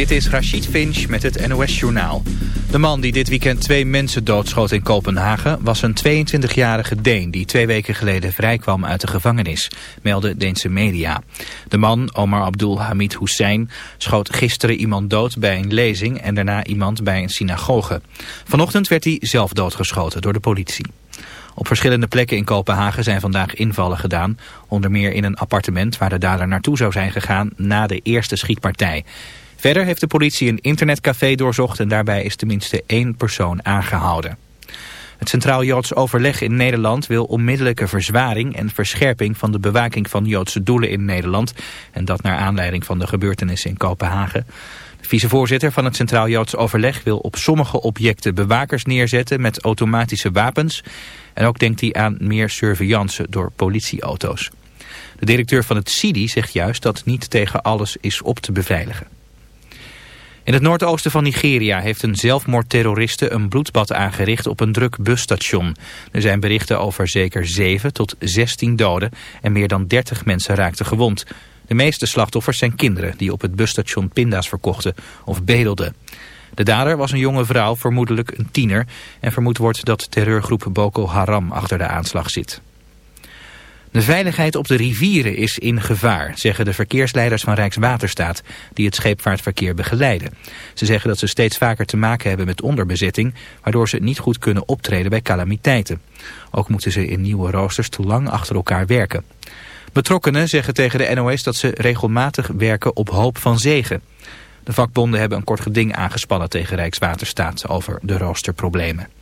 Dit is Rachid Finch met het NOS-journaal. De man die dit weekend twee mensen doodschoot in Kopenhagen... was een 22-jarige Deen die twee weken geleden vrijkwam uit de gevangenis... melden Deense media. De man, Omar Abdul Hamid Hussein, schoot gisteren iemand dood bij een lezing... en daarna iemand bij een synagoge. Vanochtend werd hij zelf doodgeschoten door de politie. Op verschillende plekken in Kopenhagen zijn vandaag invallen gedaan. Onder meer in een appartement waar de dader naartoe zou zijn gegaan na de eerste schietpartij. Verder heeft de politie een internetcafé doorzocht en daarbij is tenminste één persoon aangehouden. Het Centraal Joods Overleg in Nederland wil onmiddellijke verzwaring en verscherping van de bewaking van Joodse doelen in Nederland. En dat naar aanleiding van de gebeurtenissen in Kopenhagen. De vicevoorzitter van het Centraal Joods Overleg wil op sommige objecten bewakers neerzetten met automatische wapens. En ook denkt hij aan meer surveillance door politieauto's. De directeur van het CIDI zegt juist dat niet tegen alles is op te beveiligen. In het noordoosten van Nigeria heeft een zelfmoordterroriste een bloedbad aangericht op een druk busstation. Er zijn berichten over zeker 7 tot 16 doden en meer dan 30 mensen raakten gewond. De meeste slachtoffers zijn kinderen die op het busstation pinda's verkochten of bedelden. De dader was een jonge vrouw, vermoedelijk een tiener, en vermoed wordt dat terreurgroep Boko Haram achter de aanslag zit. De veiligheid op de rivieren is in gevaar, zeggen de verkeersleiders van Rijkswaterstaat, die het scheepvaartverkeer begeleiden. Ze zeggen dat ze steeds vaker te maken hebben met onderbezetting, waardoor ze niet goed kunnen optreden bij calamiteiten. Ook moeten ze in nieuwe roosters te lang achter elkaar werken. Betrokkenen zeggen tegen de NOS dat ze regelmatig werken op hoop van zegen. De vakbonden hebben een kort geding aangespannen tegen Rijkswaterstaat over de roosterproblemen.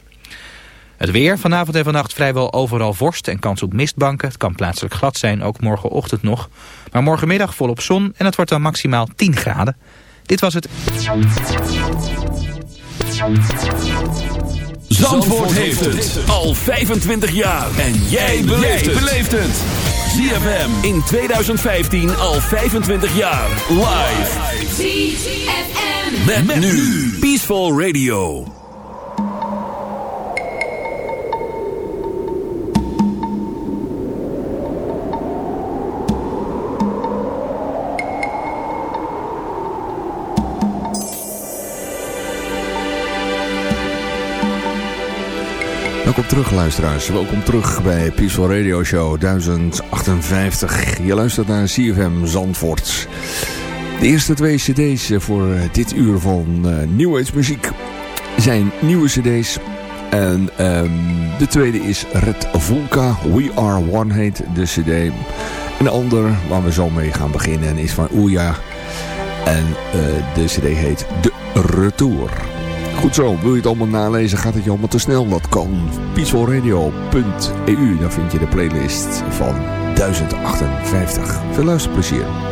Het weer, vanavond en vannacht vrijwel overal vorst en kans op mistbanken. Het kan plaatselijk glad zijn, ook morgenochtend nog. Maar morgenmiddag volop zon en het wordt dan maximaal 10 graden. Dit was het... Zandvoort heeft het al 25 jaar. En jij beleeft het. ZFM in 2015 al 25 jaar. Live. ZFM. Met, nu. Peaceful Radio. Welkom terug luisteraars, welkom terug bij Peaceful Radio Show 1058. Je luistert naar CFM Zandvoort. De eerste twee cd's voor eh, dit uur van uh, New Age muziek zijn nieuwe cd's. En um, de tweede is Red Volka, We Are One heet de cd. En de ander waar we zo mee gaan beginnen is van Ouya. En de cd heet De Retour. Goed zo, wil je het allemaal nalezen, gaat het je allemaal te snel. Dat kan peacefulradio.eu, daar vind je de playlist van 1058. Veel luisterplezier.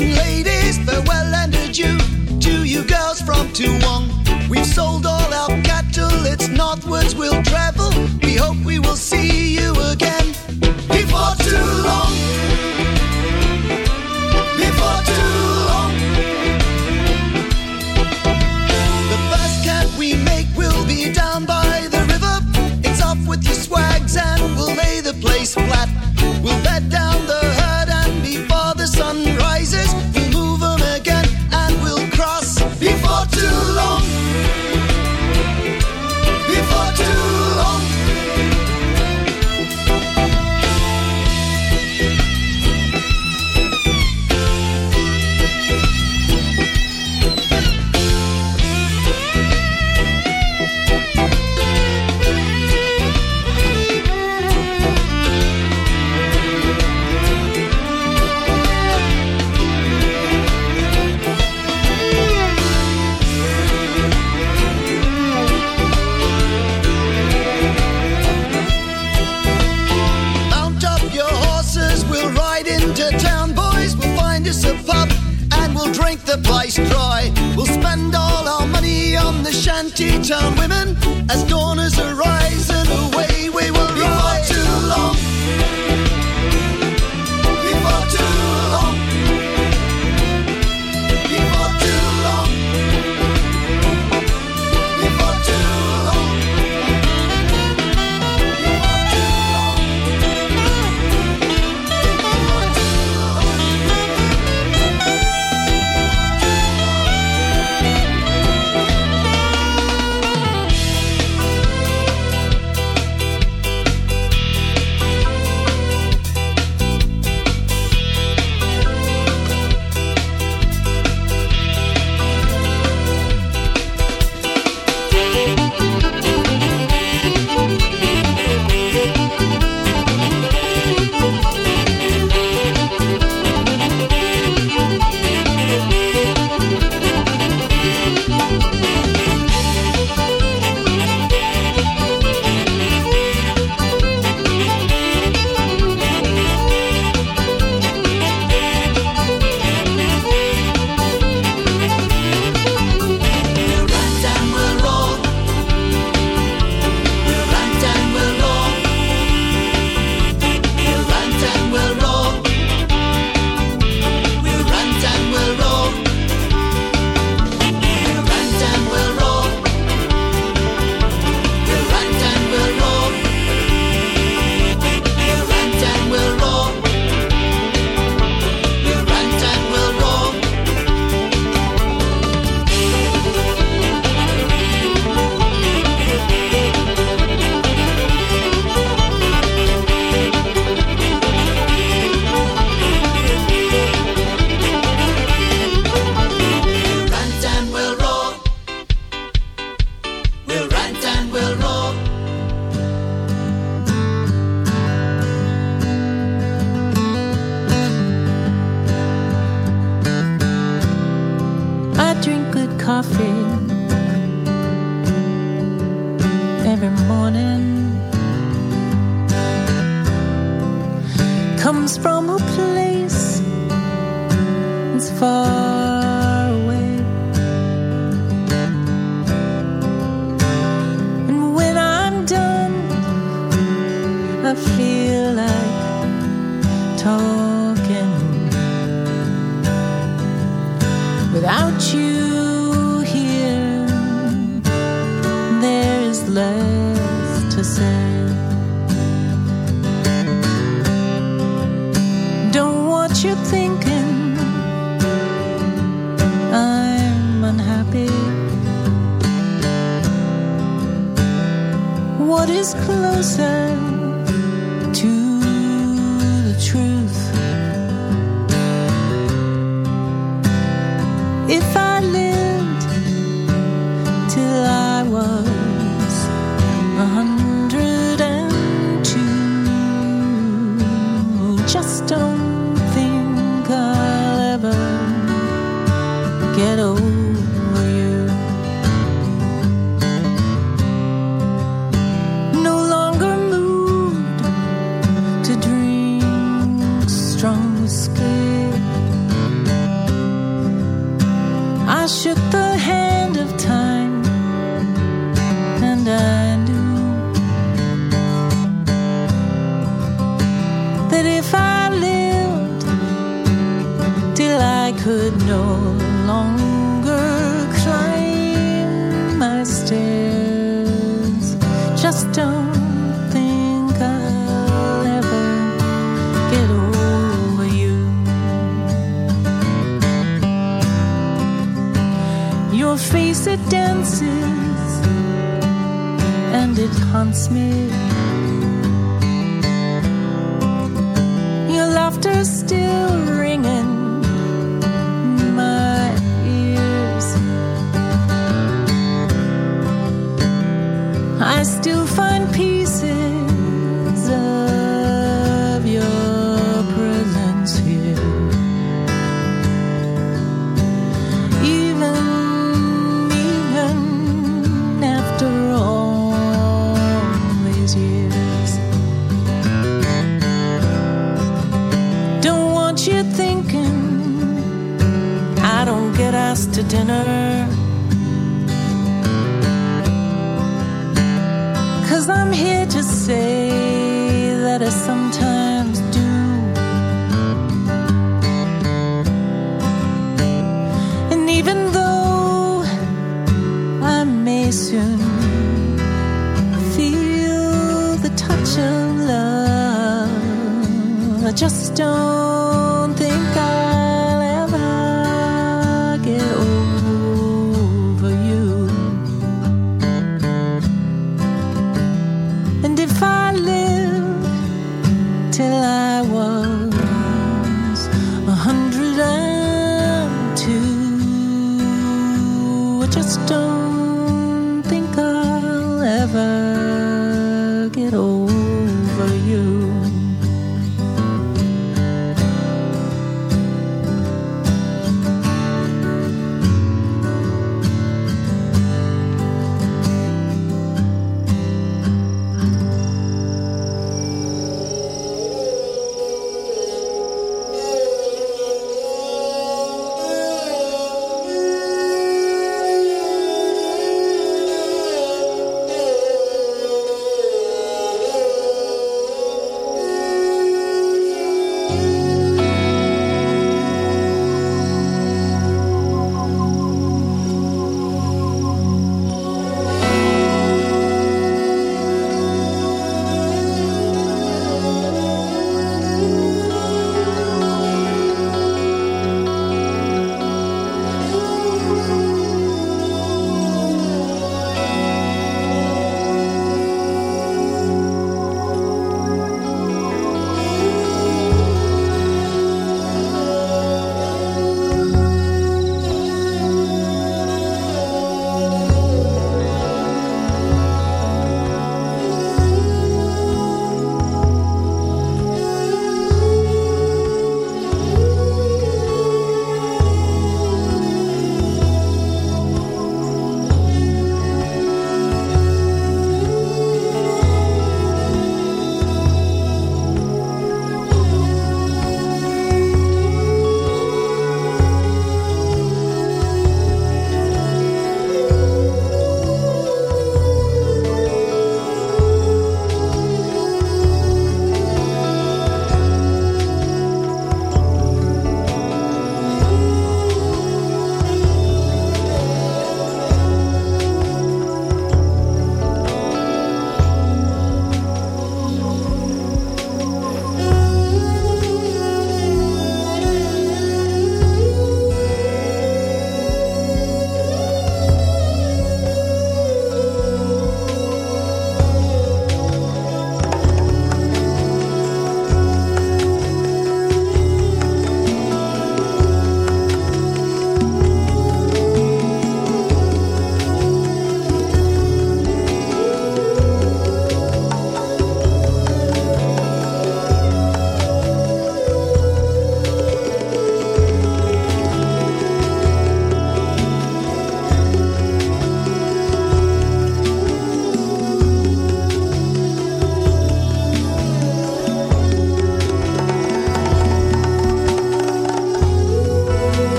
and ladies, farewell and adieu to you girls from Tuong. We've sold all our cattle, it's northwards we'll travel. We hope we will see you again before too long. Before too long. The first camp we make will be down by the river. It's off with your swags and we'll lay the place flat. cheat on women as dawn has arisen. far. and it haunts me. Your laughter still ringing my ears. I still find peace. Dinner. Cause I'm here to say that I sometimes do. And even though I may soon feel the touch of love, I just don't.